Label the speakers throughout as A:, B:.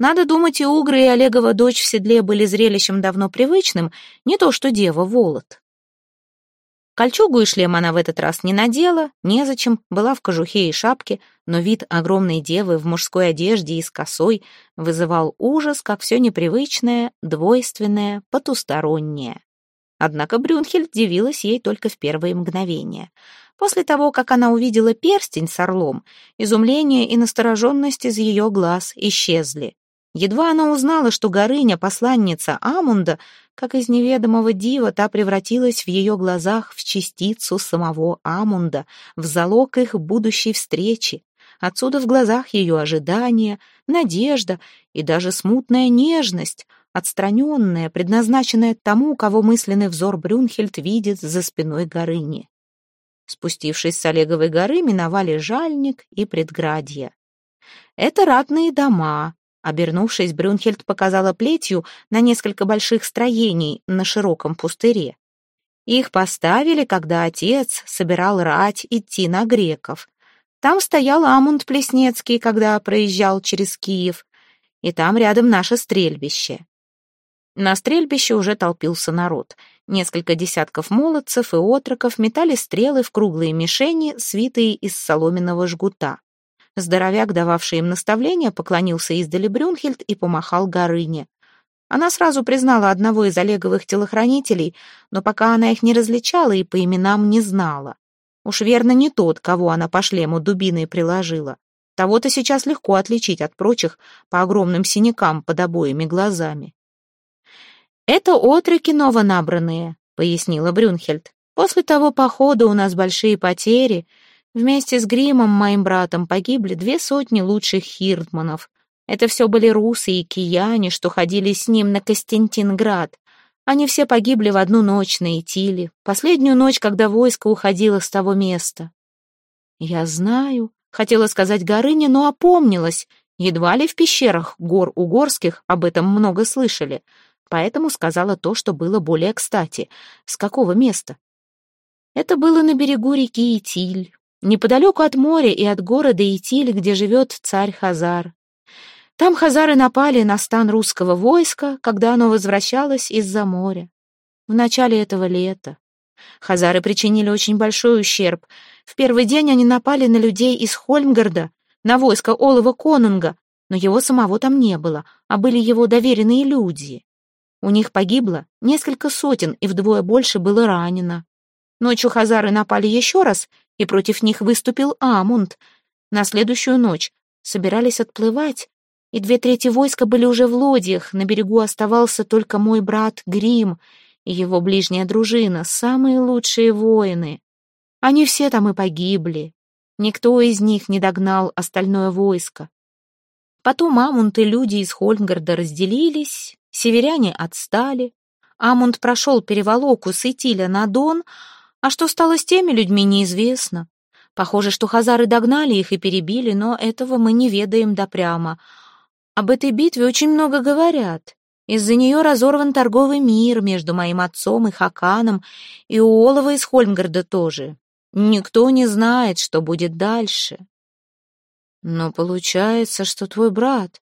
A: Надо думать, и Угры, и Олегова дочь в седле были зрелищем давно привычным, не то что дева Волод. Кольчугу и шлем она в этот раз не надела, незачем, была в кожухе и шапке, но вид огромной девы в мужской одежде и с косой вызывал ужас, как все непривычное, двойственное, потустороннее. Однако Брюнхельд дивилась ей только в первые мгновения. После того, как она увидела перстень с орлом, изумление и настороженность из ее глаз исчезли. Едва она узнала, что Горыня, посланница Амунда, как из неведомого дива, та превратилась в ее глазах в частицу самого Амунда, в залог их будущей встречи. Отсюда в глазах ее ожидание, надежда и даже смутная нежность, отстраненная, предназначенная тому, кого мысленный взор Брюнхельд видит за спиной Горыни. Спустившись с Олеговой горы, миновали Жальник и Предградье. Это ратные дома, Обернувшись, Брюнхельд показала плетью на несколько больших строений на широком пустыре. Их поставили, когда отец собирал рать идти на греков. Там стоял Амунд Плеснецкий, когда проезжал через Киев, и там рядом наше стрельбище. На стрельбище уже толпился народ. Несколько десятков молодцев и отроков метали стрелы в круглые мишени, свитые из соломенного жгута. Здоровяк, дававший им наставления, поклонился издали Брюнхельд и помахал Горыне. Она сразу признала одного из Олеговых телохранителей, но пока она их не различала и по именам не знала. Уж верно не тот, кого она по шлему дубиной приложила. Того-то сейчас легко отличить от прочих по огромным синякам под обоими глазами. «Это отроки новонабранные», — пояснила Брюнхельд. «После того похода у нас большие потери, Вместе с Гримом, моим братом, погибли две сотни лучших хирдманов. Это все были русы и кияне, что ходили с ним на Костянтинград. Они все погибли в одну ночь на Итиле, последнюю ночь, когда войско уходило с того места. «Я знаю», — хотела сказать Горыня, но опомнилась. Едва ли в пещерах гор Угорских об этом много слышали, поэтому сказала то, что было более кстати. С какого места? Это было на берегу реки Итиль, неподалеку от моря и от города Итиль, где живет царь Хазар. Там хазары напали на стан русского войска, когда оно возвращалось из-за моря. В начале этого лета. Хазары причинили очень большой ущерб. В первый день они напали на людей из Хольмгарда, на войско Олова Конунга, но его самого там не было, а были его доверенные люди. У них погибло несколько сотен, и вдвое больше было ранено. Ночью хазары напали еще раз, и против них выступил Амунд. На следующую ночь собирались отплывать, и две трети войска были уже в лодьях, на берегу оставался только мой брат Грим и его ближняя дружина, самые лучшие воины. Они все там и погибли. Никто из них не догнал остальное войско. Потом Амунд и люди из Хольмгарда разделились, северяне отстали. Амунд прошел переволоку с Итиля на Дон, а что стало с теми людьми, неизвестно. Похоже, что хазары догнали их и перебили, но этого мы не ведаем допрямо. Об этой битве очень много говорят. Из-за нее разорван торговый мир между моим отцом и Хаканом, и у Олова из Хольмгарда тоже. Никто не знает, что будет дальше. Но получается, что твой брат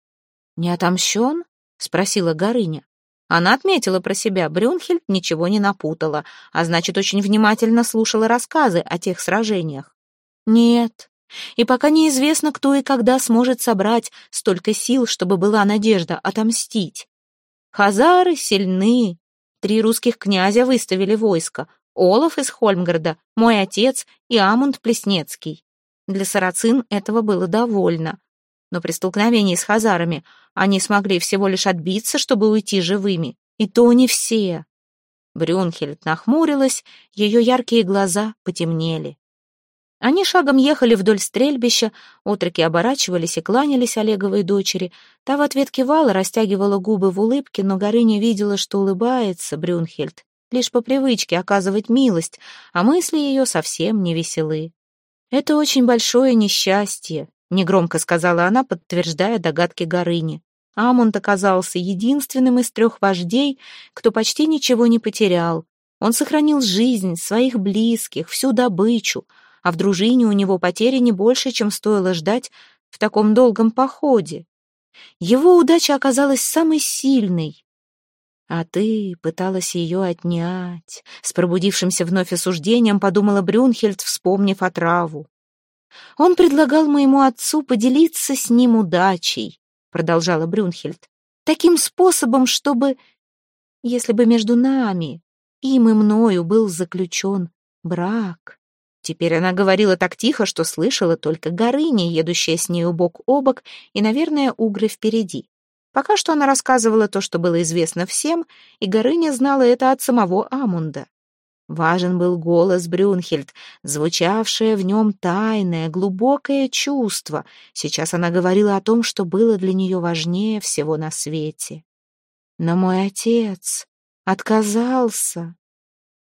A: не отомщен? — спросила Горыня. Она отметила про себя, Брюнхельд ничего не напутала, а значит, очень внимательно слушала рассказы о тех сражениях. Нет, и пока неизвестно, кто и когда сможет собрать столько сил, чтобы была надежда отомстить. Хазары сильны. Три русских князя выставили войско. Олаф из Хольмгарда, мой отец и Амунд Плеснецкий. Для сарацин этого было довольно но при столкновении с хазарами они смогли всего лишь отбиться, чтобы уйти живыми. И то не все. Брюнхельд нахмурилась, ее яркие глаза потемнели. Они шагом ехали вдоль стрельбища, отроки оборачивались и кланялись Олеговой дочери. Та в ответ кивала, растягивала губы в улыбке, но Горыня видела, что улыбается Брюнхельд, лишь по привычке оказывать милость, а мысли ее совсем не веселы. Это очень большое несчастье, негромко сказала она, подтверждая догадки Горыни. Амунд оказался единственным из трех вождей, кто почти ничего не потерял. Он сохранил жизнь, своих близких, всю добычу, а в дружине у него потери не больше, чем стоило ждать в таком долгом походе. Его удача оказалась самой сильной. А ты пыталась ее отнять. С пробудившимся вновь осуждением подумала Брюнхельд, вспомнив отраву. Он предлагал моему отцу поделиться с ним удачей, продолжала Брюнхельд, таким способом, чтобы, если бы между нами, им и мною был заключен брак. Теперь она говорила так тихо, что слышала только Горыня, едущая с нею бок о бок, и, наверное, угры впереди. Пока что она рассказывала то, что было известно всем, и Горыня знала это от самого Амунда. Важен был голос Брюнхельд, звучавшее в нем тайное, глубокое чувство. Сейчас она говорила о том, что было для нее важнее всего на свете. Но мой отец отказался.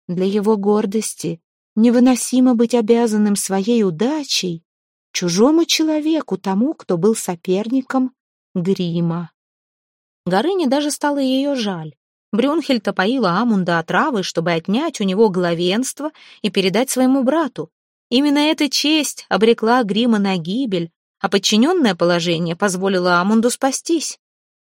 A: Для его гордости невыносимо быть обязанным своей удачей чужому человеку, тому, кто был соперником Грима. Горыне даже стало ее жаль. Брюнхельд опоила Амунда отравой, чтобы отнять у него главенство и передать своему брату. Именно эта честь обрекла Грима на гибель, а подчиненное положение позволило Амунду спастись.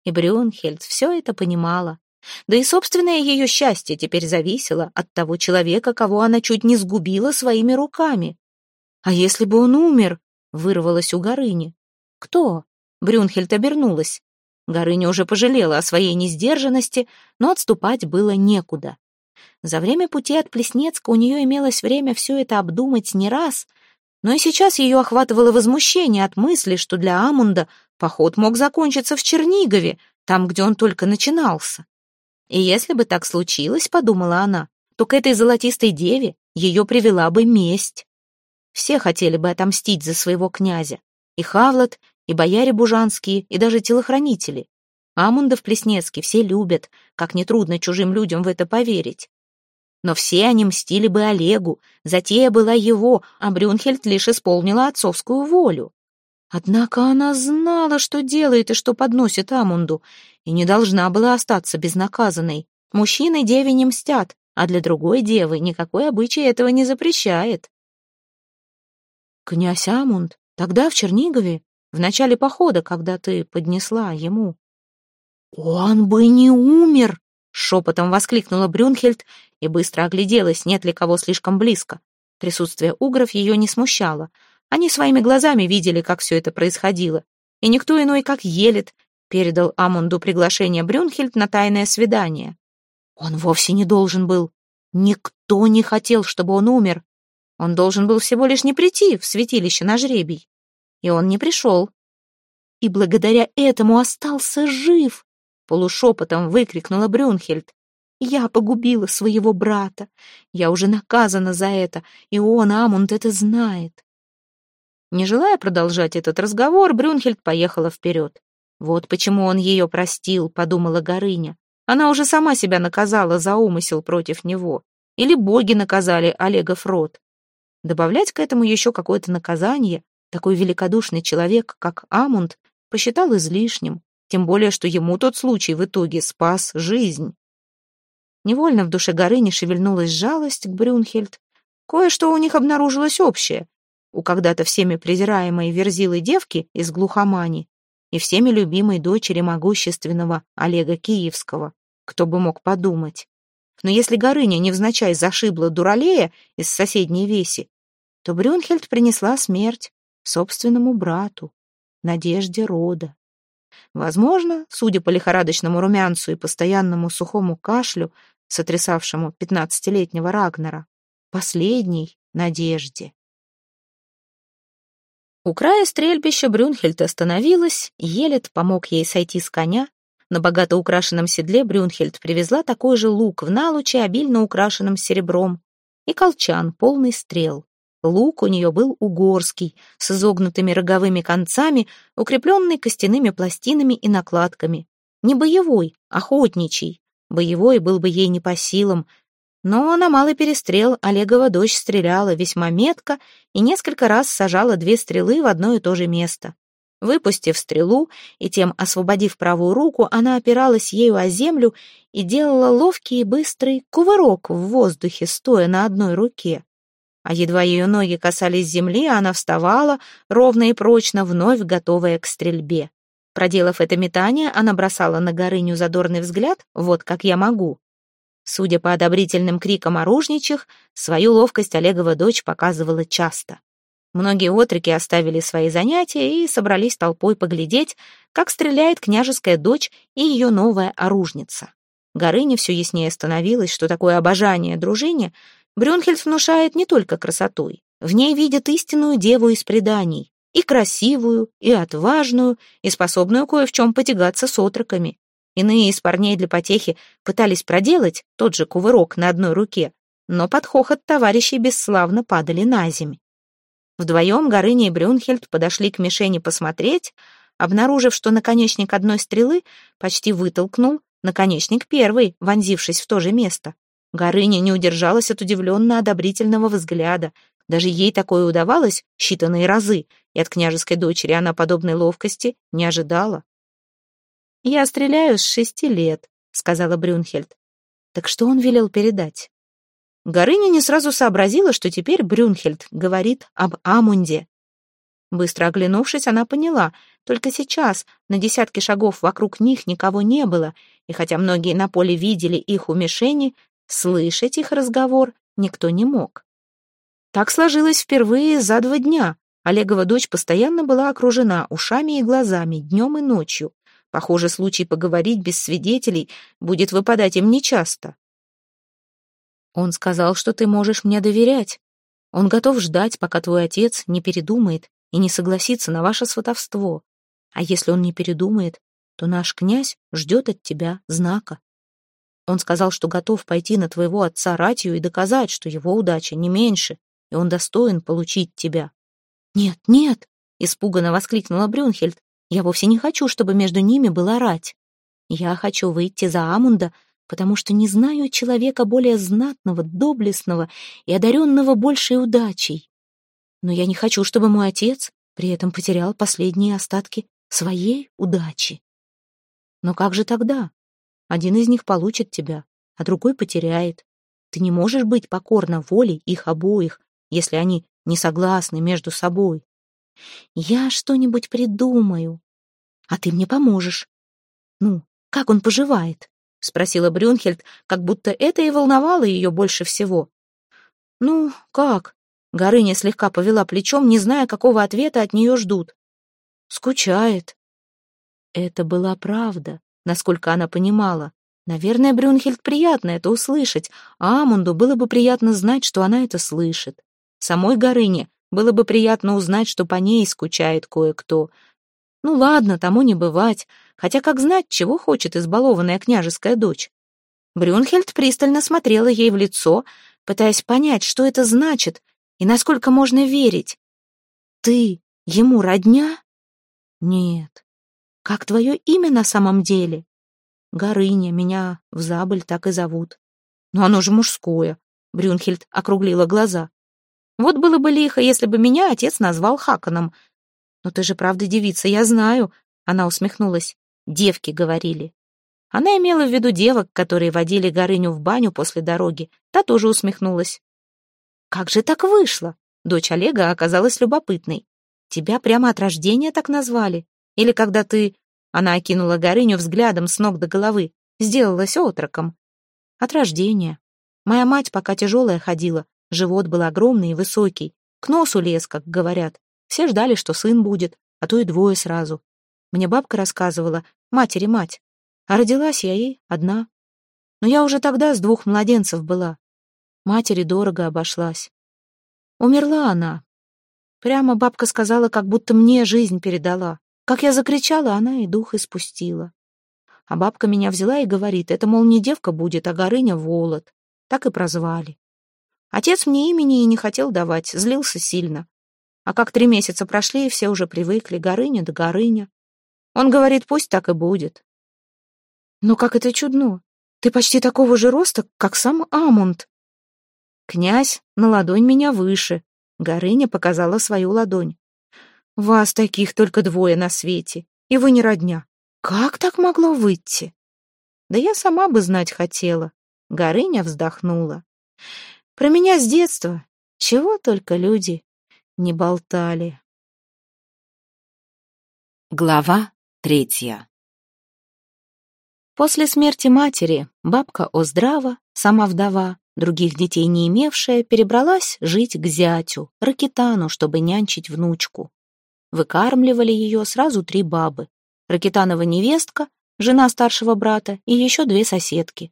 A: И Брюнхельд все это понимала. Да и собственное ее счастье теперь зависело от того человека, кого она чуть не сгубила своими руками. «А если бы он умер?» — вырвалось у Горыни. «Кто?» — Брюнхельд обернулась. Горыня уже пожалела о своей несдержанности, но отступать было некуда. За время пути от Плеснецка у нее имелось время все это обдумать не раз, но и сейчас ее охватывало возмущение от мысли, что для Амунда поход мог закончиться в Чернигове, там, где он только начинался. И если бы так случилось, подумала она, то к этой золотистой деве ее привела бы месть. Все хотели бы отомстить за своего князя. И Хавлот, и бояре бужанские, и даже телохранители. Амундов Плеснецкий все любят, как нетрудно чужим людям в это поверить. Но все они мстили бы Олегу, затея была его, а Брюнхельд лишь исполнила отцовскую волю. Однако она знала, что делает и что подносит Амунду, и не должна была остаться безнаказанной. Мужчины деве не мстят, а для другой девы никакой обычай этого не запрещает. Князь Амунд тогда в Чернигове в начале похода, когда ты поднесла ему. «Он бы не умер!» — шепотом воскликнула Брюнхельд и быстро огляделась, нет ли кого слишком близко. Присутствие угров ее не смущало. Они своими глазами видели, как все это происходило. И никто иной, как Елит, передал Амунду приглашение Брюнхельд на тайное свидание. Он вовсе не должен был. Никто не хотел, чтобы он умер. Он должен был всего лишь не прийти в святилище на жребий и он не пришел. И благодаря этому остался жив, полушепотом выкрикнула Брюнхельд. Я погубила своего брата. Я уже наказана за это, и он, Амунд, это знает. Не желая продолжать этот разговор, Брюнхельд поехала вперед. Вот почему он ее простил, подумала Горыня. Она уже сама себя наказала за умысел против него. Или боги наказали Олега Фрот. Добавлять к этому еще какое-то наказание такой великодушный человек, как Амунд, посчитал излишним, тем более, что ему тот случай в итоге спас жизнь. Невольно в душе Горыни шевельнулась жалость к Брюнхельд. Кое-что у них обнаружилось общее. У когда-то всеми презираемой верзилой девки из глухомани и всеми любимой дочери могущественного Олега Киевского. Кто бы мог подумать. Но если Горыня невзначай зашибла дуралея из соседней веси, то Брюнхельд принесла смерть собственному брату, надежде рода. Возможно, судя по лихорадочному румянцу и постоянному сухому кашлю, сотрясавшему пятнадцатилетнего Рагнера, последней надежде. У края стрельбища Брюнхельд остановилась, Елет помог ей сойти с коня. На богато украшенном седле Брюнхельд привезла такой же лук в налуче, обильно украшенным серебром, и колчан, полный стрел. Лук у нее был угорский, с изогнутыми роговыми концами, укрепленный костяными пластинами и накладками. Не боевой, охотничий. Боевой был бы ей не по силам. Но на малый перестрел Олегова дочь стреляла весьма метко и несколько раз сажала две стрелы в одно и то же место. Выпустив стрелу и тем освободив правую руку, она опиралась ею о землю и делала ловкий и быстрый кувырок в воздухе, стоя на одной руке а едва ее ноги касались земли, она вставала, ровно и прочно, вновь готовая к стрельбе. Проделав это метание, она бросала на Горыню задорный взгляд, вот как я могу. Судя по одобрительным крикам оружничих, свою ловкость Олегова дочь показывала часто. Многие отроки оставили свои занятия и собрались толпой поглядеть, как стреляет княжеская дочь и ее новая оружница. Горыне все яснее становилось, что такое обожание дружине Брюнхельд внушает не только красотой. В ней видят истинную деву из преданий, и красивую, и отважную, и способную кое в чем потягаться с отроками. Иные из парней для потехи пытались проделать тот же кувырок на одной руке, но под хохот товарищей бесславно падали на земь. Вдвоем Горыня и Брюнхельд подошли к мишени посмотреть, обнаружив, что наконечник одной стрелы почти вытолкнул наконечник первый, вонзившись в то же место. Горыня не удержалась от удивленно-одобрительного взгляда. Даже ей такое удавалось считанные разы, и от княжеской дочери она подобной ловкости не ожидала. «Я стреляю с шести лет», — сказала Брюнхельд. «Так что он велел передать?» Горыня не сразу сообразила, что теперь Брюнхельд говорит об Амунде. Быстро оглянувшись, она поняла, только сейчас на десятки шагов вокруг них никого не было, и хотя многие на поле видели их у мишени, слышать их разговор никто не мог. Так сложилось впервые за два дня. Олегова дочь постоянно была окружена ушами и глазами, днем и ночью. Похоже, случай поговорить без свидетелей будет выпадать им нечасто. Он сказал, что ты можешь мне доверять. Он готов ждать, пока твой отец не передумает и не согласится на ваше сватовство. А если он не передумает, то наш князь ждет от тебя знака. Он сказал, что готов пойти на твоего отца ратью и доказать, что его удача не меньше, и он достоин получить тебя. «Нет, нет!» — испуганно воскликнула Брюнхельд. «Я вовсе не хочу, чтобы между ними была рать. Я хочу выйти за Амунда потому что не знаю человека более знатного, доблестного и одаренного большей удачей. Но я не хочу, чтобы мой отец при этом потерял последние остатки своей удачи. Но как же тогда? Один из них получит тебя, а другой потеряет. Ты не можешь быть покорна воле их обоих, если они не согласны между собой. Я что-нибудь придумаю, а ты мне поможешь. Ну, как он поживает? — спросила Брюнхельд, как будто это и волновало ее больше всего. «Ну, как?» — Горыня слегка повела плечом, не зная, какого ответа от нее ждут. «Скучает». Это была правда, насколько она понимала. Наверное, Брюнхельд приятно это услышать, а Амунду было бы приятно знать, что она это слышит. Самой Горыне было бы приятно узнать, что по ней скучает кое-кто. Ну ладно, тому не бывать. Хотя как знать, чего хочет избалованная княжеская дочь? Брюнхельд пристально смотрела ей в лицо, пытаясь понять, что это значит и насколько можно верить. «Ты ему родня?» «Нет. Как твое имя на самом деле?» «Горыня, меня в Забыль так и зовут». «Но оно же мужское», — Брюнхельд округлила глаза. «Вот было бы лихо, если бы меня отец назвал Хаканом. Но ты же правда девица, я знаю», — она усмехнулась девки говорили. Она имела в виду девок, которые водили Горыню в баню после дороги. Та тоже усмехнулась. «Как же так вышло?» Дочь Олега оказалась любопытной. «Тебя прямо от рождения так назвали? Или когда ты...» Она окинула Горыню взглядом с ног до головы. Сделалась отроком. «От рождения. Моя мать пока тяжелая ходила. Живот был огромный и высокий. К носу лез, как говорят. Все ждали, что сын будет, а то и двое сразу. Мне бабка рассказывала, матери мать. А родилась я ей одна. Но я уже тогда с двух младенцев была. Матери дорого обошлась. Умерла она. Прямо бабка сказала, как будто мне жизнь передала. Как я закричала, она и дух испустила. А бабка меня взяла и говорит, это, мол, не девка будет, а Горыня Волод. Так и прозвали. Отец мне имени и не хотел давать, злился сильно. А как три месяца прошли, и все уже привыкли, Горыня да Горыня. Он говорит, пусть так и будет. Но как это чудно. Ты почти такого же роста, как сам Амунд. Князь на ладонь меня выше. Горыня показала свою ладонь. Вас таких только двое на свете, и вы не родня. Как так могло выйти? Да я сама бы знать хотела. Горыня вздохнула. Про меня с детства чего только люди не болтали.
B: Глава Третья.
A: После смерти матери бабка Оздрава, сама вдова, других детей не имевшая, перебралась жить к зятю, Ракитану, чтобы нянчить внучку. Выкармливали ее сразу три бабы. Ракитанова невестка, жена старшего брата и еще две соседки.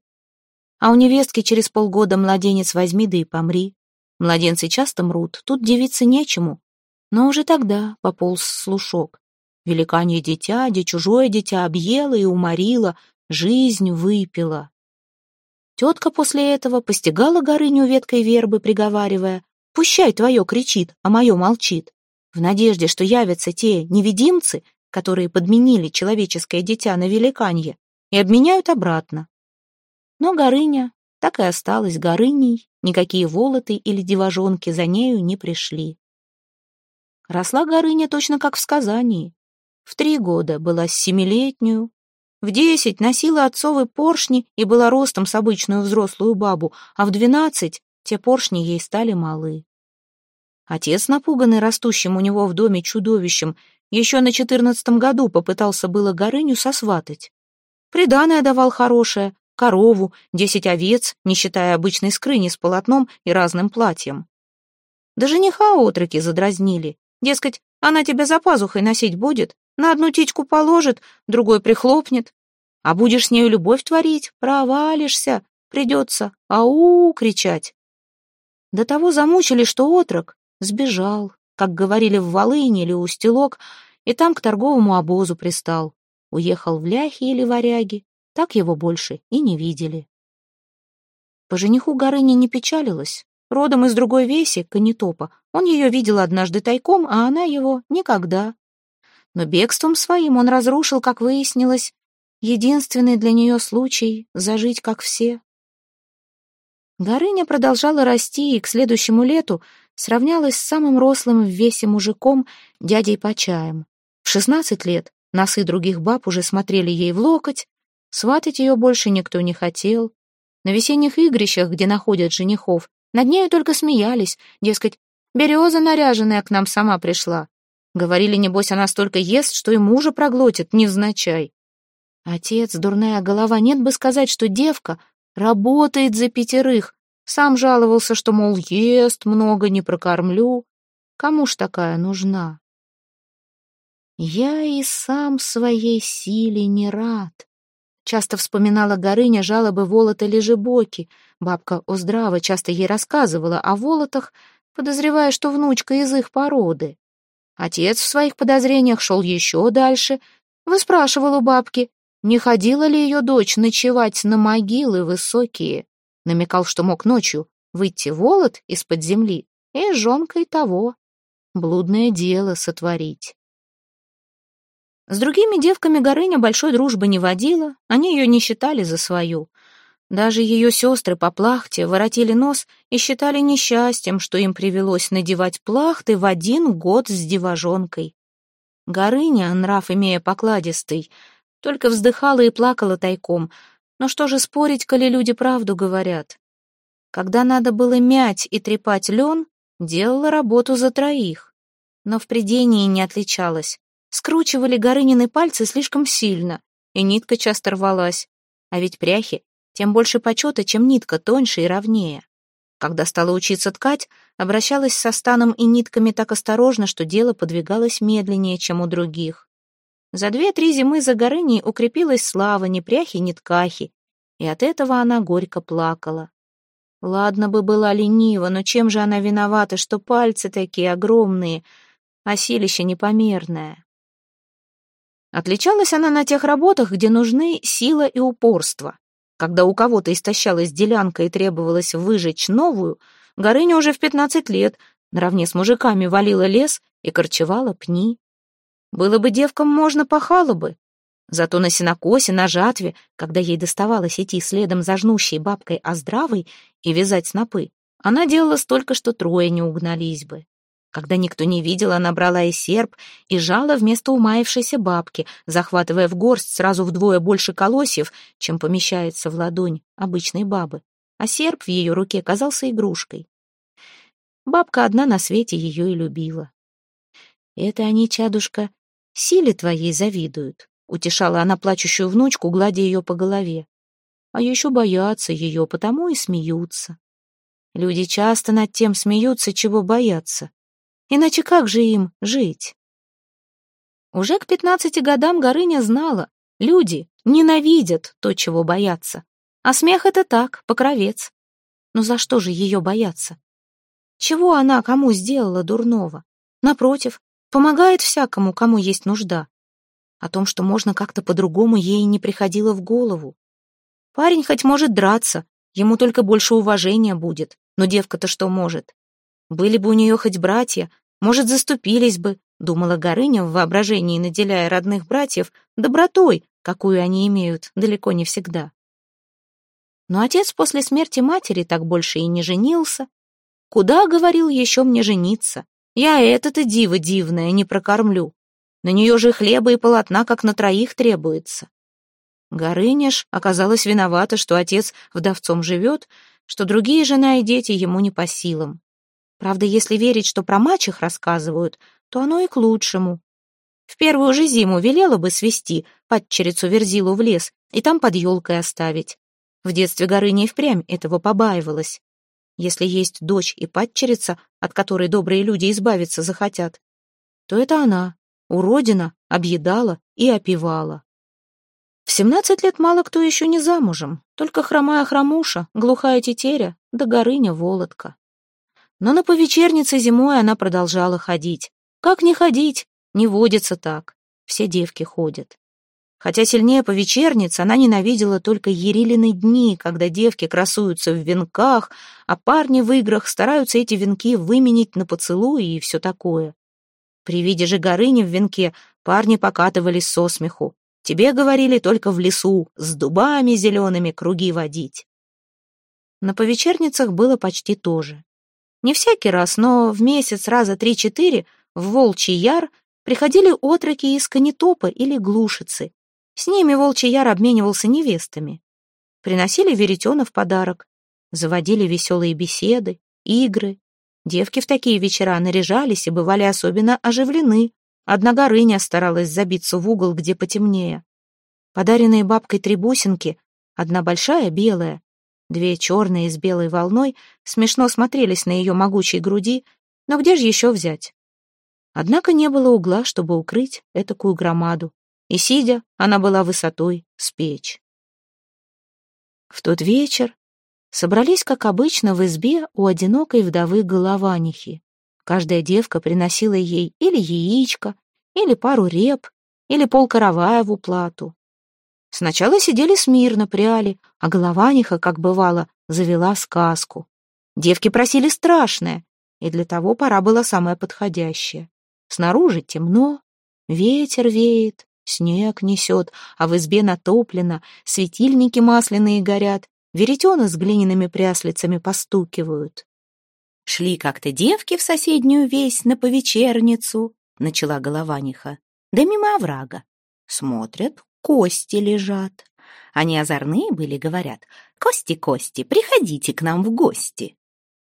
A: А у невестки через полгода младенец возьми да и помри. Младенцы часто мрут, тут девиться нечему. Но уже тогда пополз слушок. Великанье дитя, де чужое дитя объело и уморило, жизнь выпила. Тетка после этого постигала Горыню веткой вербы, приговаривая, «Пущай твое кричит, а мое молчит», в надежде, что явятся те невидимцы, которые подменили человеческое дитя на великанье, и обменяют обратно. Но Горыня так и осталась Горыней, никакие волоты или девожонки за нею не пришли. Росла Горыня точно как в сказании. В три года была семилетнюю, в десять носила отцовы поршни и была ростом с обычную взрослую бабу, а в двенадцать те поршни ей стали малы. Отец, напуганный растущим у него в доме чудовищем, еще на четырнадцатом году попытался было Горыню сосватать. Приданое давал хорошее, корову, десять овец, не считая обычной скрыни с полотном и разным платьем. Да жениха отроки задразнили. Дескать, она тебя за пазухой носить будет, на одну течку положит, другой прихлопнет. А будешь с нею любовь творить, провалишься, придется «ау» кричать. До того замучили, что отрок сбежал, как говорили в Волыне или Устилок, и там к торговому обозу пристал. Уехал в ляхи или варяги, так его больше и не видели. По жениху Горыня не печалилась. Родом из другой веси, Канитопа, он ее видел однажды тайком, а она его никогда но бегством своим он разрушил, как выяснилось, единственный для нее случай зажить, как все. Горыня продолжала расти и к следующему лету сравнялась с самым рослым в весе мужиком, дядей Почаем. В шестнадцать лет носы других баб уже смотрели ей в локоть, сватать ее больше никто не хотел. На весенних игрищах, где находят женихов, над нею только смеялись, дескать, береза наряженная к нам сама пришла. Говорили, небось, она столько ест, что и мужа проглотит, невзначай. Отец, дурная голова, нет бы сказать, что девка работает за пятерых. Сам жаловался, что, мол, ест много, не прокормлю. Кому ж такая нужна? Я и сам своей силе не рад. Часто вспоминала Горыня жалобы Волота Лежебоки. Бабка Оздрава часто ей рассказывала о Волотах, подозревая, что внучка из их породы. Отец в своих подозрениях шел еще дальше. Выспрашивал у бабки, не ходила ли ее дочь ночевать на могилы высокие. Намекал, что мог ночью выйти волод из-под земли и жонкой того. Блудное дело сотворить. С другими девками Горыня большой дружбы не водила, они ее не считали за свою. Даже ее сестры по плахте воротили нос и считали несчастьем, что им привелось надевать плахты в один год с девожонкой. Горыня, нрав имея покладистый, только вздыхала и плакала тайком. Но что же спорить, коли люди правду говорят? Когда надо было мять и трепать лен, делала работу за троих. Но в придении не отличалась. Скручивали Горынины пальцы слишком сильно, и нитка часто рвалась. А ведь пряхи тем больше почета, чем нитка тоньше и ровнее. Когда стала учиться ткать, обращалась со станом и нитками так осторожно, что дело подвигалось медленнее, чем у других. За две-три зимы за Горыней укрепилась слава ни пряхи, ни ткахи, и от этого она горько плакала. Ладно бы была ленива, но чем же она виновата, что пальцы такие огромные, а силище непомерное? Отличалась она на тех работах, где нужны сила и упорство. Когда у кого-то истощалась делянка и требовалось выжечь новую, Горыня уже в пятнадцать лет наравне с мужиками валила лес и корчевала пни. Было бы девкам можно, пахало бы. Зато на сенокосе, на жатве, когда ей доставалось идти следом за жнущей бабкой Оздравой и вязать снопы, она делала столько, что трое не угнались бы. Когда никто не видел, она брала и серп и жала вместо умаившейся бабки, захватывая в горсть сразу вдвое больше колосьев, чем помещается в ладонь обычной бабы, а серп в ее руке казался игрушкой. Бабка одна на свете ее и любила. «Это они, чадушка, силе твоей завидуют. — утешала она плачущую внучку, гладя ее по голове. «А еще боятся ее, потому и смеются. Люди часто над тем смеются, чего боятся. Иначе как же им жить?» Уже к пятнадцати годам Горыня знала, люди ненавидят то, чего боятся. А смех — это так, покровец. Но за что же ее бояться? Чего она кому сделала дурного? Напротив, помогает всякому, кому есть нужда. О том, что можно как-то по-другому, ей не приходило в голову. Парень хоть может драться, ему только больше уважения будет, но девка-то что может? Были бы у нее хоть братья, может, заступились бы, думала Горыня в воображении, наделяя родных братьев добротой, какую они имеют далеко не всегда. Но отец после смерти матери так больше и не женился. Куда, говорил, еще мне жениться? Я это-то диво дивное не прокормлю. На нее же хлеба и полотна, как на троих, требуется. Горыня ж оказалась виновата, что отец вдовцом живет, что другие жена и дети ему не по силам. Правда, если верить, что про мачех рассказывают, то оно и к лучшему. В первую же зиму велела бы свести падчерицу Верзилу в лес и там под елкой оставить. В детстве Горыня и впрямь этого побаивалась. Если есть дочь и падчерица, от которой добрые люди избавиться захотят, то это она, уродина, объедала и опивала. В семнадцать лет мало кто еще не замужем, только хромая хромуша, глухая тетеря, да Горыня Володка. Но на повечернице зимой она продолжала ходить. Как не ходить? Не водится так. Все девки ходят. Хотя сильнее по вечернице она ненавидела только Ерилины дни, когда девки красуются в венках, а парни в играх стараются эти венки выменить на поцелуи и все такое. При виде же Горыни в венке парни покатывались со смеху. Тебе говорили только в лесу, с дубами зелеными круги водить. На повечерницах было почти то же. Не всякий раз, но в месяц раза три-четыре в Волчий Яр приходили отроки из Конетопа или Глушицы, с ними волчий яр обменивался невестами. Приносили веретена в подарок, заводили веселые беседы, игры. Девки в такие вечера наряжались и бывали особенно оживлены. Одна горыня старалась забиться в угол, где потемнее. Подаренные бабкой три бусинки, одна большая белая, две черные с белой волной, смешно смотрелись на ее могучей груди, но где же еще взять? Однако не было угла, чтобы укрыть этакую громаду и, сидя, она была высотой с печь. В тот вечер собрались, как обычно, в избе у одинокой вдовы Голованихи. Каждая девка приносила ей или яичко, или пару реп, или полкоровая в уплату. Сначала сидели смирно, пряли, а Голованиха, как бывало, завела сказку. Девки просили страшное, и для того пора была самая подходящая. Снаружи темно, ветер веет, Снег несет, а в избе натоплено, светильники масляные горят, веретена с глиняными пряслицами постукивают. «Шли как-то девки в соседнюю весь на повечерницу», — начала Голованиха, — «да мимо оврага. Смотрят, кости лежат. Они озорные были, говорят, «Кости, кости, приходите к нам в гости».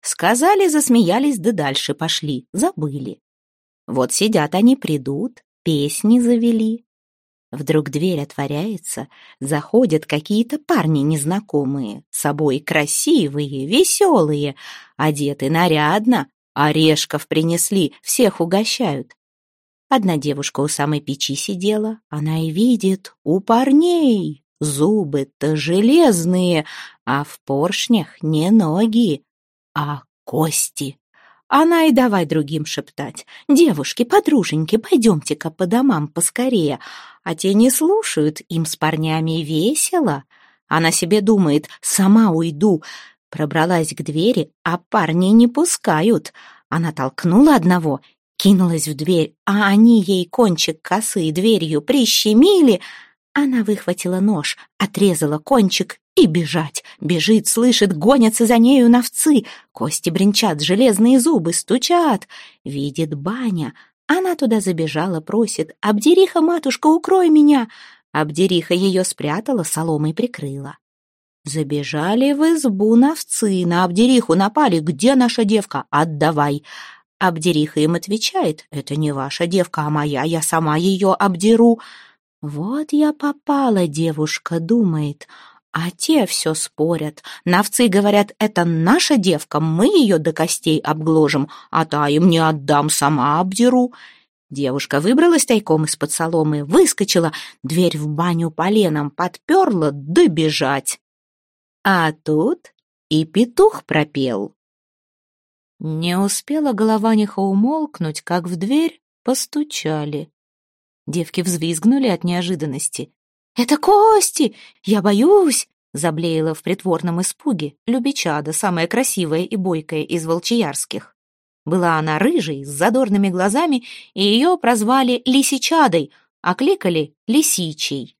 A: Сказали, засмеялись, да дальше пошли, забыли. Вот сидят они, придут, песни завели. Вдруг дверь отворяется, заходят какие-то парни незнакомые, собой красивые, веселые, одеты нарядно, орешков принесли, всех угощают. Одна девушка у самой печи сидела, она и видит, у парней зубы-то железные, а в поршнях не ноги, а кости. Она и давай другим шептать. «Девушки, подруженьки, пойдемте-ка по домам поскорее». А те не слушают, им с парнями весело. Она себе думает, сама уйду. Пробралась к двери, а парни не пускают. Она толкнула одного, кинулась в дверь, а они ей кончик косы дверью прищемили. Она выхватила нож, отрезала кончик и бежать. Бежит, слышит, гонятся за нею новцы. Кости бренчат, железные зубы стучат. Видит баня. Она туда забежала, просит. «Абдериха, матушка, укрой меня!» Абдериха ее спрятала, соломой прикрыла. Забежали в избу новцы, на Абдериху напали. «Где наша девка? Отдавай!» Абдериха им отвечает. «Это не ваша девка, а моя, я сама ее обдеру!» Вот я попала, девушка думает, а те все спорят. Навцы говорят, это наша девка, мы ее до костей обгложим, а та им не отдам, сама обдеру. Девушка выбралась тайком из-под соломы, выскочила, дверь в баню поленом подперла, да бежать. А тут и петух пропел. Не успела голованиха умолкнуть, как в дверь постучали. Девки взвизгнули от неожиданности. «Это Кости! Я боюсь!» Заблеяла в притворном испуге Любичада, самая красивая и бойкая из волчиярских. Была она рыжей, с задорными глазами, и ее прозвали Лисичадой, а кликали Лисичей.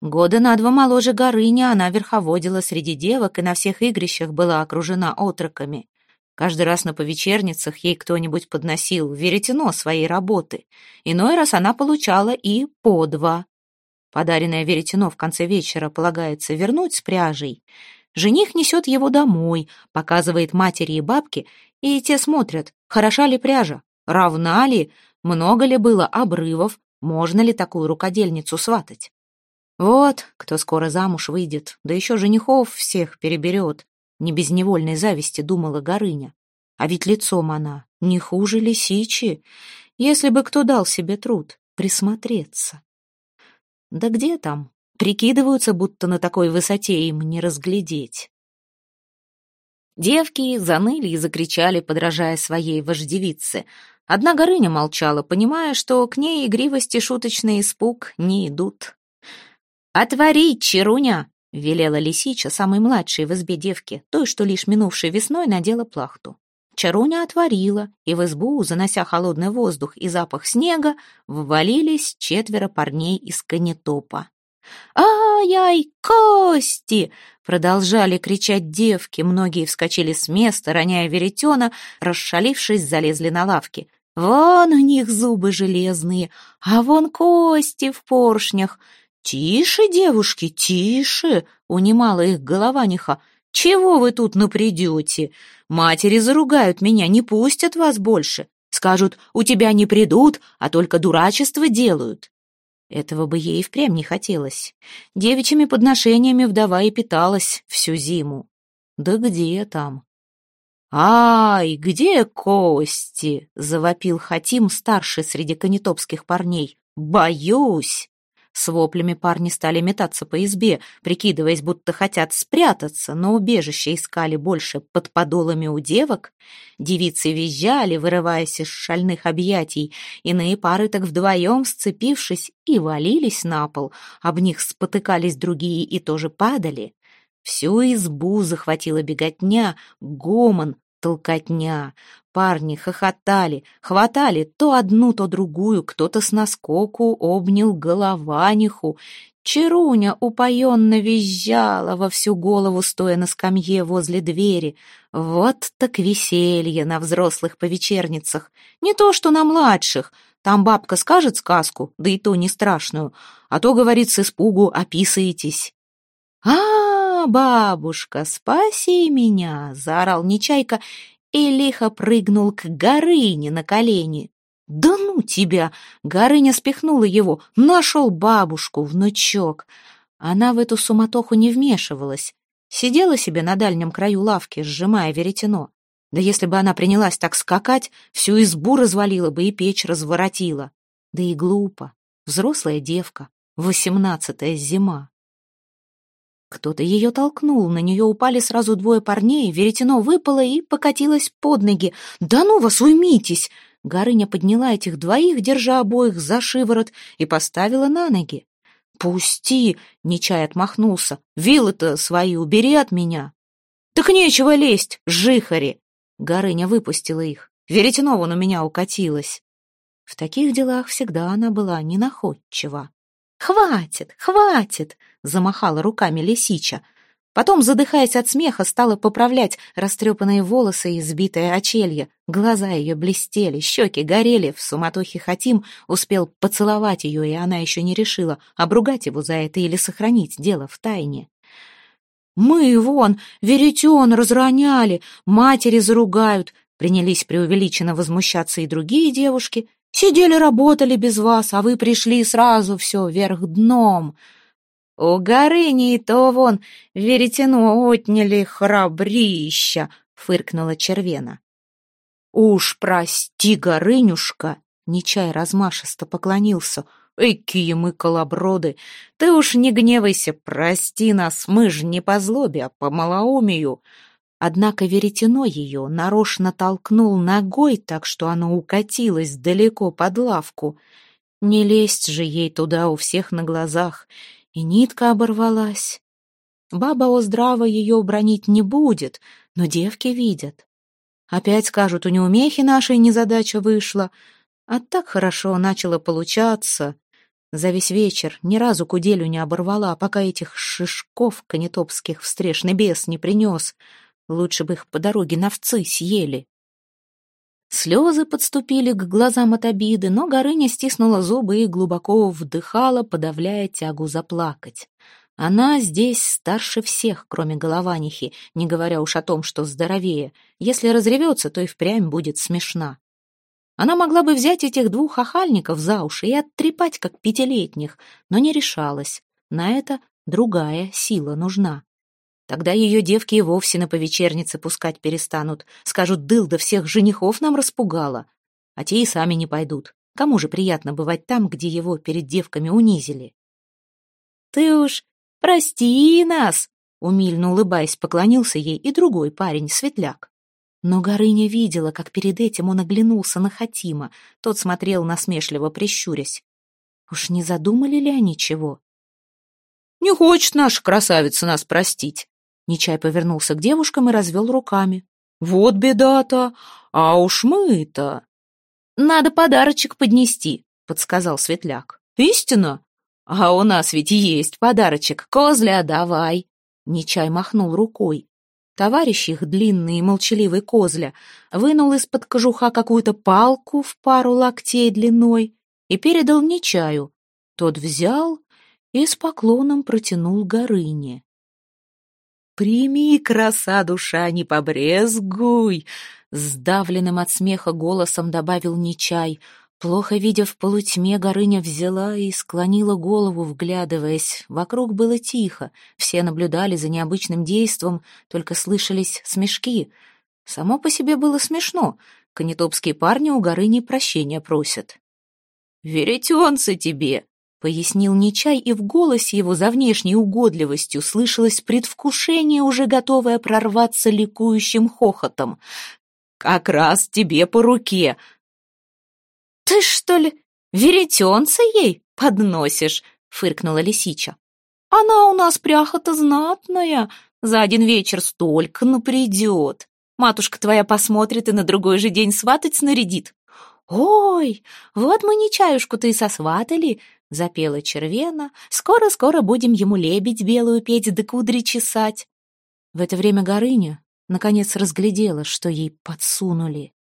A: Года на два моложе Горыни она верховодила среди девок и на всех игрищах была окружена отроками. Каждый раз на повечерницах ей кто-нибудь подносил веретено своей работы. Иной раз она получала и по два. Подаренное веретено в конце вечера полагается вернуть с пряжей. Жених несет его домой, показывает матери и бабке, и те смотрят, хороша ли пряжа, равна ли, много ли было обрывов, можно ли такую рукодельницу сватать. Вот, кто скоро замуж выйдет, да еще женихов всех переберет. Не без невольной зависти думала Горыня. А ведь лицом она не хуже лисичи, если бы кто дал себе труд присмотреться. Да где там? Прикидываются, будто на такой высоте им не разглядеть. Девки заныли и закричали, подражая своей вождевице. Одна Горыня молчала, понимая, что к ней игривость и шуточный испуг не идут. «Отворить, Чаруня!» — велела лисича, самой младшей в избе девки, той, что лишь минувшей весной надела плахту. Чаруня отворила, и в избу, занося холодный воздух и запах снега, ввалились четверо парней из канетопа. «Ай-ай, кости!» — продолжали кричать девки. Многие вскочили с места, роняя веретена, расшалившись, залезли на лавки. «Вон у них зубы железные, а вон кости в поршнях!» «Тише, девушки, тише!» — унимала их голованиха. «Чего вы тут напридете? Матери заругают меня, не пустят вас больше. Скажут, у тебя не придут, а только дурачество делают». Этого бы ей впрямь не хотелось. Девичьими подношениями вдова и питалась всю зиму. Да где там? «Ай, где кости?» — завопил Хатим, старший среди конетопских парней. «Боюсь!» С воплями парни стали метаться по избе, прикидываясь, будто хотят спрятаться, но убежище искали больше под подолами у девок. Девицы визжали, вырываясь из шальных объятий, иные пары так вдвоем, сцепившись, и валились на пол, об них спотыкались другие и тоже падали. Всю избу захватила беготня, гомон, толкотня. Парни хохотали, хватали то одну, то другую, кто-то с наскоку обнял голованиху. Чаруня упоенно визжала во всю голову, стоя на скамье возле двери. Вот так веселье на взрослых повечерницах. Не то, что на младших. Там бабка скажет сказку, да и то не страшную, а то, говорит, с испугу описываетесь. «А, бабушка, спаси меня!» — заорал Нечайка и лихо прыгнул к Горыне на колени. «Да ну тебя!» — Горыня спихнула его. «Нашел бабушку, внучок!» Она в эту суматоху не вмешивалась. Сидела себе на дальнем краю лавки, сжимая веретено. Да если бы она принялась так скакать, всю избу развалила бы и печь разворотила. Да и глупо. Взрослая девка, восемнадцатая зима. Кто-то ее толкнул, на нее упали сразу двое парней, веретено выпало и покатилось под ноги. «Да ну вас, уймитесь!» Горыня подняла этих двоих, держа обоих за шиворот, и поставила на ноги. «Пусти!» — Нечай отмахнулся. «Вилы-то свои убери от меня!» «Так нечего лезть, жихари!» Горыня выпустила их. «Веретено вон у меня укатилось!» В таких делах всегда она была ненаходчива. «Хватит, хватит!» — замахала руками лисича. Потом, задыхаясь от смеха, стала поправлять растрепанные волосы и сбитое очелье. Глаза ее блестели, щеки горели. В суматохе Хатим успел поцеловать ее, и она еще не решила, обругать его за это или сохранить дело в тайне. «Мы, вон, веретен разроняли, матери заругают», принялись преувеличенно возмущаться и другие девушки. Сидели, работали без вас, а вы пришли сразу все вверх дном. У Горыни и то вон веретено отняли храбрища, фыркнула червена. Уж прости, Горынюшка, Нечай размашисто поклонился. «Экие мы колоброды! Ты уж не гневайся, прости нас, мы ж не по злобе, а по малоумию!» Однако веретено ее нарочно толкнул ногой, так что оно укатилось далеко под лавку. Не лезть же ей туда у всех на глазах, и нитка оборвалась. Баба Оздрава ее бронить не будет, но девки видят. Опять скажут, у неумехи нашей незадача вышла, а так хорошо начало получаться. За весь вечер ни разу куделю не оборвала, пока этих шишков конетопских встреж небес не принес. Лучше бы их по дороге навцы съели. Слезы подступили к глазам от обиды, но Горыня стиснула зубы и глубоко вдыхала, подавляя тягу заплакать. Она здесь старше всех, кроме Голованихи, не говоря уж о том, что здоровее. Если разревется, то и впрямь будет смешна. Она могла бы взять этих двух охальников за уши и оттрепать, как пятилетних, но не решалась. На это другая сила нужна. Тогда ее девки и вовсе на повечернице пускать перестанут. Скажут, дылда всех женихов нам распугала. А те и сами не пойдут. Кому же приятно бывать там, где его перед девками унизили? «Ты уж прости нас!» Умильно улыбаясь, поклонился ей и другой парень, светляк. Но Горыня видела, как перед этим он оглянулся на Хатима. Тот смотрел насмешливо, прищурясь. Уж не задумали ли они чего? «Не хочет наша красавица нас простить!» Нечай повернулся к девушкам и развел руками. «Вот беда-то! А уж мы-то!» «Надо подарочек поднести», — подсказал Светляк. «Истина? А у нас ведь есть подарочек. Козля, давай!» Нечай махнул рукой. Товарищ их, длинный и молчаливый козля, вынул из-под кожуха какую-то палку в пару локтей длиной и передал Нечаю. Тот взял и с поклоном протянул Горыне. «Прими, краса душа, не побрезгуй!» Сдавленным от смеха голосом добавил Нечай — Плохо видя в полутьме, Горыня взяла и склонила голову, вглядываясь. Вокруг было тихо, все наблюдали за необычным действом, только слышались смешки. Само по себе было смешно. Конетопские парни у Горыни прощения просят. «Веретенцы тебе!» — пояснил Нечай, и в голосе его за внешней угодливостью слышалось предвкушение, уже готовое прорваться ликующим хохотом. «Как раз тебе по руке!» «Ты что ли веретенца ей подносишь?» — фыркнула лисича. «Она у нас пряха-то знатная, за один вечер столько напридет. Матушка твоя посмотрит и на другой же день сватать снарядит». «Ой, вот мы не чаюшку-то и сосватали», — запела червена. «Скоро-скоро будем ему лебедь белую петь да кудри чесать». В это время Горыня наконец разглядела, что ей подсунули.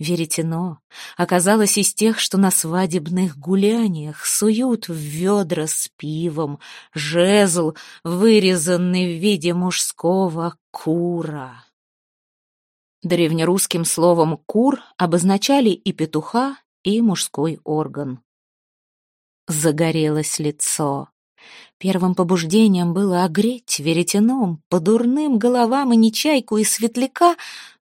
A: Веретено оказалось из тех, что на свадебных гуляниях суют в ведра с пивом, жезл, вырезанный в виде мужского кура. Древнерусским словом «кур» обозначали и петуха, и мужской орган. Загорелось лицо. Первым побуждением было огреть веретеном по дурным головам и нечайку и светляка,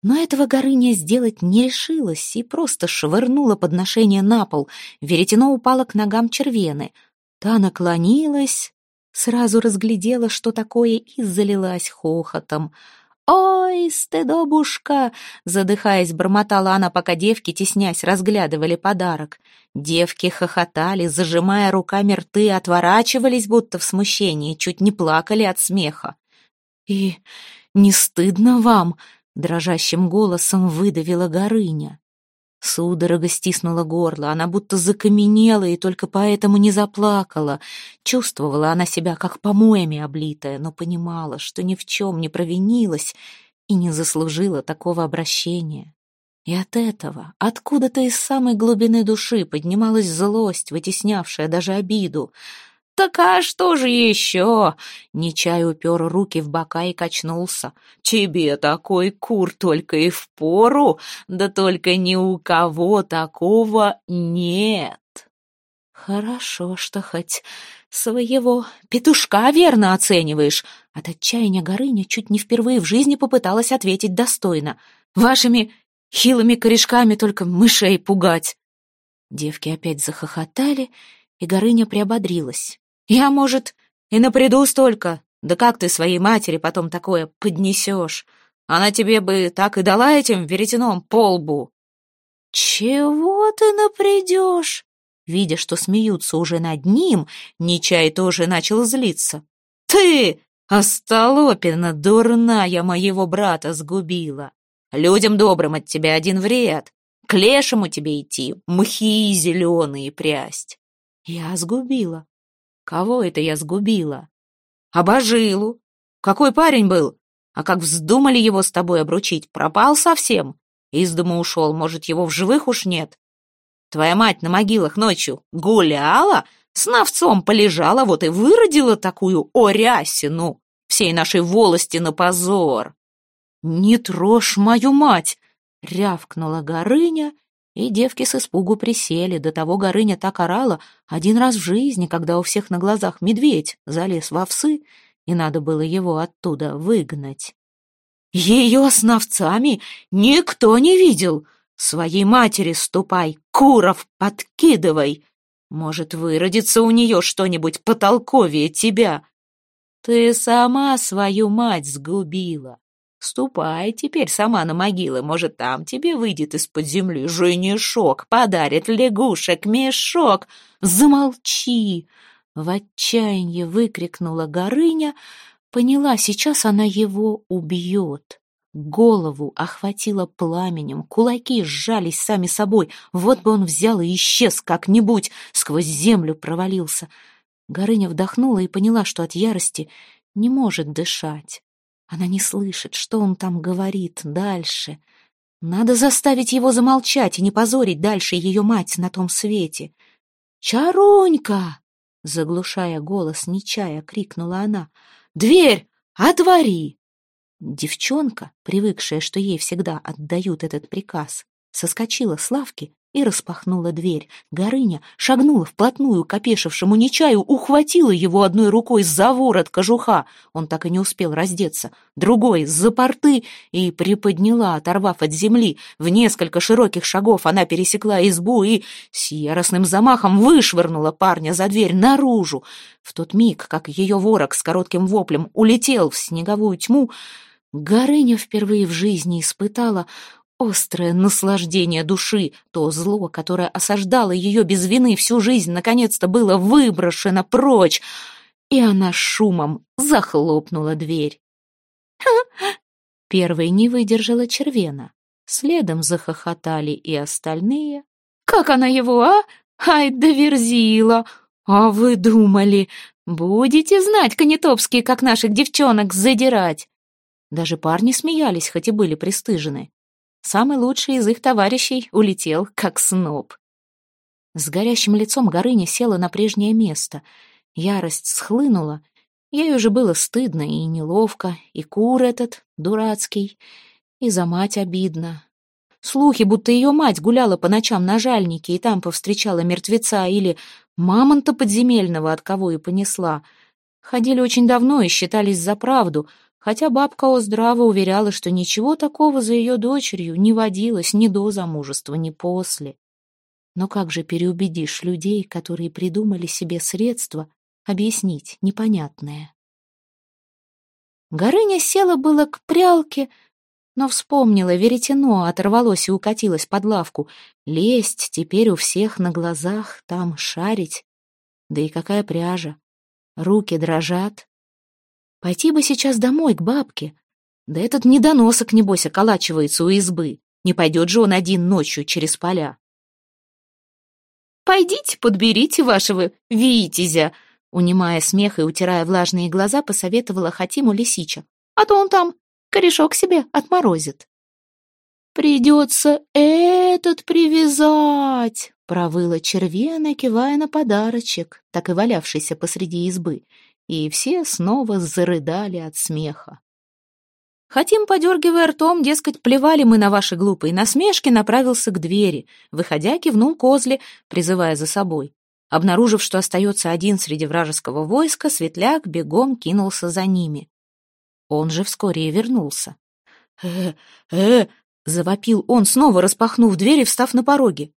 A: но этого Горыня сделать не решилась и просто швырнула подношение на пол. Веретено упало к ногам червены. Та наклонилась, сразу разглядела, что такое, и залилась хохотом. «Ой, стыдобушка!» — задыхаясь, бормотала она, пока девки, теснясь, разглядывали подарок. Девки хохотали, зажимая руками рты, отворачивались, будто в смущении, чуть не плакали от смеха. «И не стыдно вам?» Дрожащим голосом выдавила Горыня. Судорога стиснула горло, она будто закаменела и только поэтому не заплакала. Чувствовала она себя как помоями облитая, но понимала, что ни в чем не провинилась и не заслужила такого обращения. И от этого, откуда-то из самой глубины души поднималась злость, вытеснявшая даже обиду. «Так а что же еще?» Нечай упер руки в бока и качнулся. «Тебе такой кур только и впору, да только ни у кого такого нет». «Хорошо, что хоть своего петушка верно оцениваешь». От отчаяния Горыня чуть не впервые в жизни попыталась ответить достойно. «Вашими хилыми корешками только мышей пугать». Девки опять захохотали, и Горыня приободрилась. Я, может, и напряду столько. Да как ты своей матери потом такое поднесешь? Она тебе бы так и дала этим веретеном по лбу. Чего ты напрядешь? Видя, что смеются уже над ним, Нечай тоже начал злиться. Ты, остолопина дурная, моего брата сгубила. Людям добрым от тебя один вред. К лешему тебе идти, мхи зеленые прясть. Я сгубила. Кого это я сгубила? Обожилу. Какой парень был? А как вздумали его с тобой обручить, пропал совсем? Из дома ушел, может, его в живых уж нет? Твоя мать на могилах ночью гуляла, с новцом полежала, вот и выродила такую орясину всей нашей волости на позор. «Не трожь мою мать!» — рявкнула Горыня и девки с испугу присели, до того Горыня так орала один раз в жизни, когда у всех на глазах медведь залез в овсы, и надо было его оттуда выгнать. Ее с новцами никто не видел. Своей матери ступай, куров подкидывай. Может, выродится у нее что-нибудь потолковее тебя. Ты сама свою мать сгубила. Ступай теперь сама на могилы, может, там тебе выйдет из-под земли женишок, подарит лягушек мешок. Замолчи! В отчаянии выкрикнула Горыня, поняла, сейчас она его убьет. Голову охватило пламенем, кулаки сжались сами собой. Вот бы он взял и исчез как-нибудь, сквозь землю провалился. Горыня вдохнула и поняла, что от ярости не может дышать. Она не слышит, что он там говорит дальше. Надо заставить его замолчать и не позорить дальше ее мать на том свете. «Чаронька!» — заглушая голос Нечая, крикнула она. «Дверь! Отвори!» Девчонка, привыкшая, что ей всегда отдают этот приказ, соскочила с лавки и распахнула дверь. Горыня шагнула вплотную к опешившему Нечаю, ухватила его одной рукой за ворот кожуха, он так и не успел раздеться, другой — за порты и приподняла, оторвав от земли. В несколько широких шагов она пересекла избу и с яростным замахом вышвырнула парня за дверь наружу. В тот миг, как ее ворог с коротким воплем улетел в снеговую тьму, Горыня впервые в жизни испытала Острое наслаждение души, то зло, которое осаждало ее без вины всю жизнь, наконец-то было выброшено прочь, и она шумом захлопнула дверь. Первой не выдержала червена. Следом захохотали и остальные. «Как она его, а? Ай да верзила! А вы думали, будете знать, конетопские, как наших девчонок задирать?» Даже парни смеялись, хоть и были пристыжены. Самый лучший из их товарищей улетел, как сноб. С горящим лицом Горыня села на прежнее место. Ярость схлынула. Ей уже было стыдно и неловко, и кур этот, дурацкий, и за мать обидно. Слухи, будто ее мать гуляла по ночам на жальнике и там повстречала мертвеца или мамонта подземельного, от кого и понесла, ходили очень давно и считались за правду — хотя бабка Оздрава уверяла, что ничего такого за ее дочерью не водилось ни до замужества, ни после. Но как же переубедишь людей, которые придумали себе средства объяснить непонятное? Горыня села было к прялке, но вспомнила веретено, оторвалось и укатилось под лавку. Лезть теперь у всех на глазах, там шарить. Да и какая пряжа! Руки дрожат, Пойти бы сейчас домой, к бабке. Да этот недоносок, небось, околачивается у избы. Не пойдет же он один ночью через поля. «Пойдите, подберите вашего витязя», унимая смех и утирая влажные глаза, посоветовала Хатиму лисича. «А то он там корешок себе отморозит». «Придется этот привязать», Провыла червена, кивая на подарочек, так и валявшийся посреди избы, и все снова зарыдали от смеха. Хотим, подергивая ртом, дескать, плевали мы на ваши глупые насмешки, направился к двери. Выходя, кивнул козли, призывая за собой. Обнаружив, что остается один среди вражеского войска, Светляк бегом кинулся за ними. Он же вскоре и вернулся. «Э, э!» — завопил он, снова распахнув дверь и встав на пороге.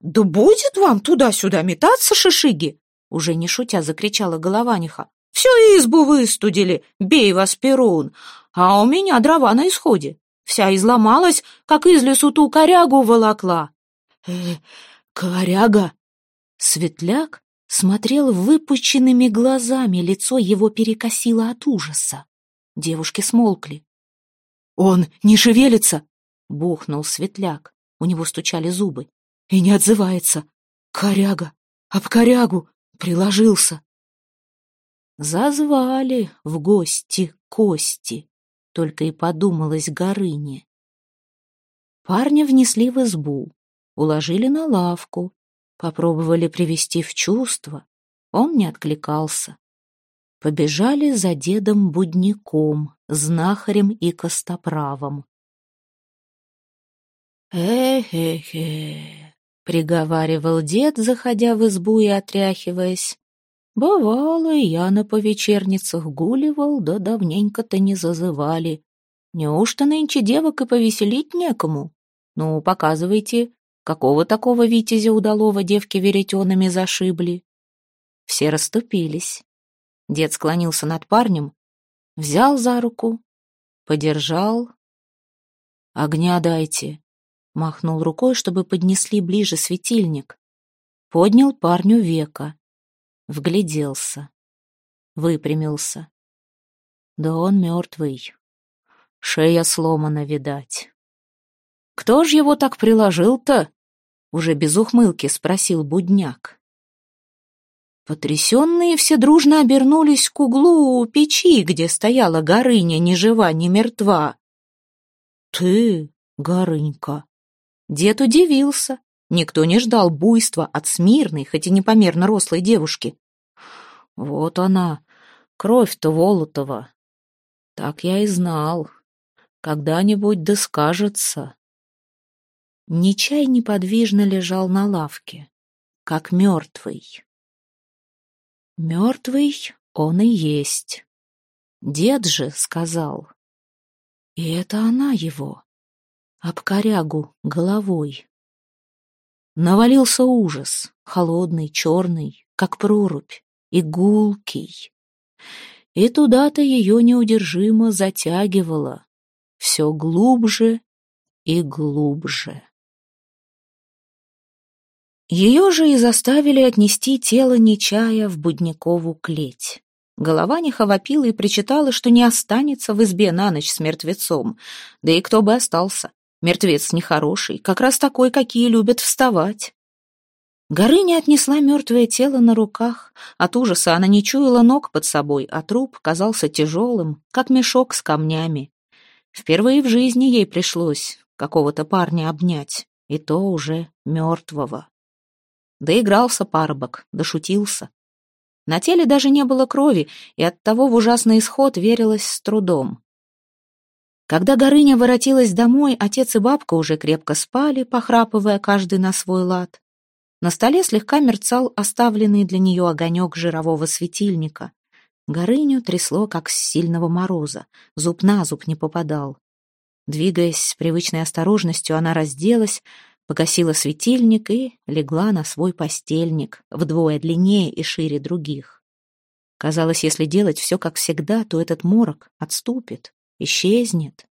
A: «Да будет вам туда-сюда метаться, шишиги!» Уже не шутя закричала Голованиха. «Всю избу выстудили, бей вас, Перун! А у меня дрова на исходе. Вся изломалась, как из лесу ту корягу волокла». «Э, коряга!» Светляк смотрел выпученными глазами, лицо его перекосило от ужаса. Девушки смолкли. «Он не шевелится!» — бухнул Светляк. У него стучали зубы. «И не отзывается! Коряга! Об корягу! Приложился!» Зазвали в гости кости, только и подумалось Горыне. Парня внесли в избу, уложили на лавку, Попробовали привести в чувство. Он не откликался. Побежали за дедом Будником, знахарем и костоправом. «Э-хе-хе», — приговаривал дед, заходя в избу и отряхиваясь. «Бывало, и я на повечерницах гуливал, да давненько-то не зазывали. Неужто нынче девок и повеселить некому? Ну, показывайте, Какого такого витязя удалого девки веретенами зашибли? Все расступились. Дед склонился над парнем, взял за руку, подержал. «Огня дайте», — махнул рукой, чтобы поднесли ближе светильник. Поднял парню века, вгляделся, выпрямился. Да он мертвый, шея сломана, видать. «Кто ж его так приложил-то?» уже без ухмылки спросил Будняк. Потрясенные все дружно обернулись к углу у печи, где стояла Горыня, ни жива, ни мертва. «Ты, Горынька!» Дед удивился. Никто не ждал буйства от смирной, хоть и непомерно рослой девушки. «Вот она, кровь-то Волотова!» «Так я и знал. Когда-нибудь да скажется». Нечай неподвижно лежал на лавке, как мертвый. Мертвый он и есть. Дед же сказал. И это она его, об корягу головой. Навалился ужас, холодный, черный, как прорубь, и. И туда-то ее неудержимо затягивало, все глубже и глубже. Ее же и заставили отнести тело Нечая в Будникову клеть. Голова не вопила и причитала, что не останется в избе на ночь с мертвецом. Да и кто бы остался. Мертвец нехороший, как раз такой, какие любят вставать. Горыня отнесла мертвое тело на руках. От ужаса она не чуяла ног под собой, а труп казался тяжелым, как мешок с камнями. Впервые в жизни ей пришлось какого-то парня обнять, и то уже мертвого. Доигрался парубок, дошутился. На теле даже не было крови, и оттого в ужасный исход верилось с трудом. Когда Горыня воротилась домой, отец и бабка уже крепко спали, похрапывая каждый на свой лад. На столе слегка мерцал оставленный для нее огонек жирового светильника. Горыню трясло, как с сильного мороза, зуб на зуб не попадал. Двигаясь с привычной осторожностью, она разделась, Погасила светильник и легла на свой постельник, вдвое длиннее и шире других. Казалось, если делать все как всегда, то этот морок отступит, исчезнет.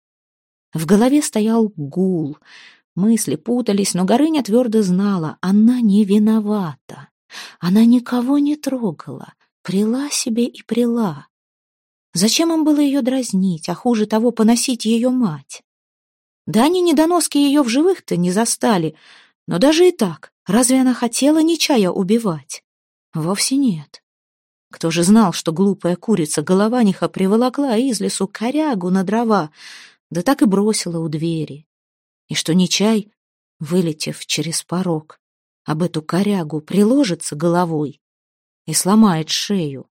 A: В голове стоял гул. Мысли путались, но Горыня твердо знала, она не виновата. Она никого не трогала, прила себе и прила. Зачем им было ее дразнить, а хуже того, поносить ее мать? Да они недоноски ее в живых-то не застали, но даже и так, разве она хотела Нечая убивать? Вовсе нет. Кто же знал, что глупая курица Голованиха приволокла из лесу корягу на дрова, да так и бросила у двери, и что Нечай, вылетев через порог, об эту корягу приложится головой и сломает шею.